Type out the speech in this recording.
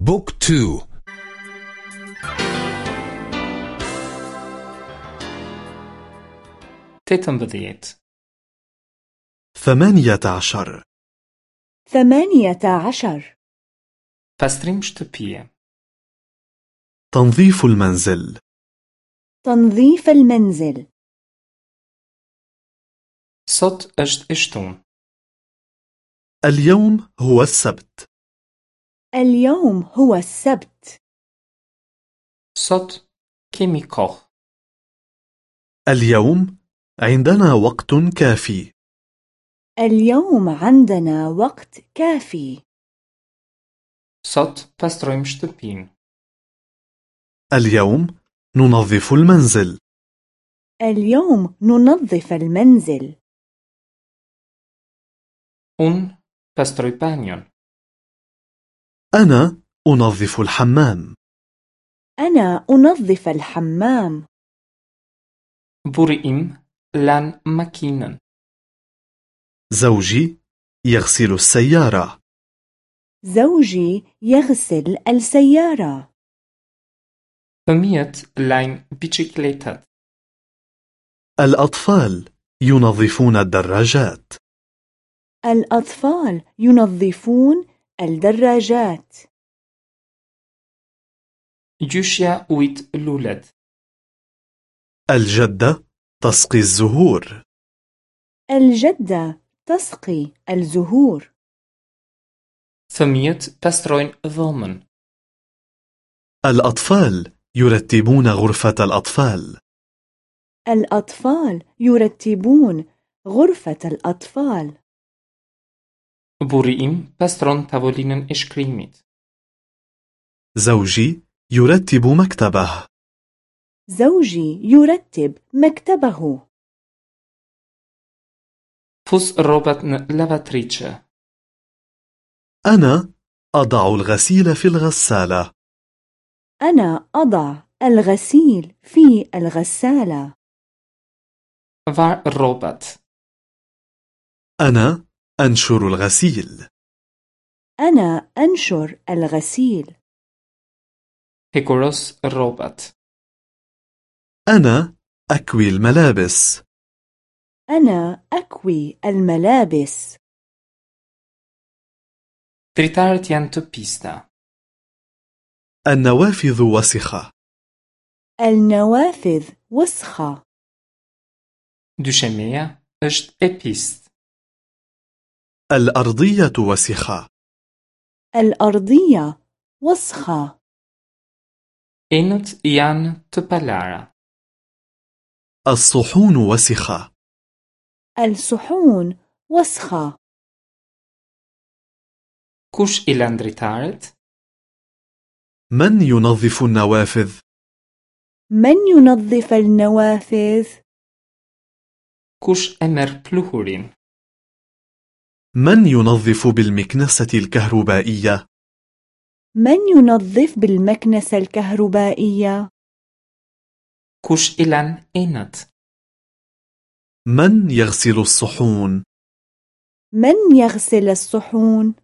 بوك تو. tetëmbëdhjetë ثمانية عشر. ثمانية عشر. pastrim shtëpie تنظيف المنزل. تنظيف المنزل. sot është e shtunë. اليوم هو السبت. اليوم هو السبت. sot kemi kohë اليوم عندنا وقت كافي. اليوم عندنا وقت كافي. sot pastrojmë shtëpinë اليوم ننظف المنزل. اليوم ننظف المنزل. Un pastroj banjon. أنا أنظف الحمام. أنا أنظف الحمام. im lan makinen. زوجي يغسل السيارة. زوجي يغسل السيارة. Fëmijët lajnë biçikletat. الأطفال ينظفون الدراجات. الأطفال ينظفون الدراجات. Gjyshja ujt lulet. الجدة تسقي الزهور. الجدة تسقي الزهور. Fëmijët pastrojnë dhomën. الأطفال يرتبون غرفة الأطفال. الأطفال يرتبون غرفة الأطفال. Pastron tavolinën e shkrimit. زوجي يرتب مكتبه زوجي يرتب مكتبه rrobat në lavatriçe. أنا أضع الغسيل في الغسالة أنا أضع الغسيل في الغسالة Var rrobat. أنا أنشر الغسيل أنا أنشر الغسيل Hekuros rrobat. أنا أكوي الملابس أنا أكوي الملابس janë të pista. النوافذ وسخة النوافذ وسخة është e pist. الأرضية وسخة الأرضية وسخة janë të palara. الصحون وسخة الصحون وسخة Kush i lan? من ينظف النوافذ؟ من ينظف النوافذ؟ Kush e merr pluhurin? من ينظف بالمكنسة الكهربائية؟ من ينظف بالمكنسة الكهربائية؟ I lan enët? من يغسل الصحون؟ من يغسل الصحون؟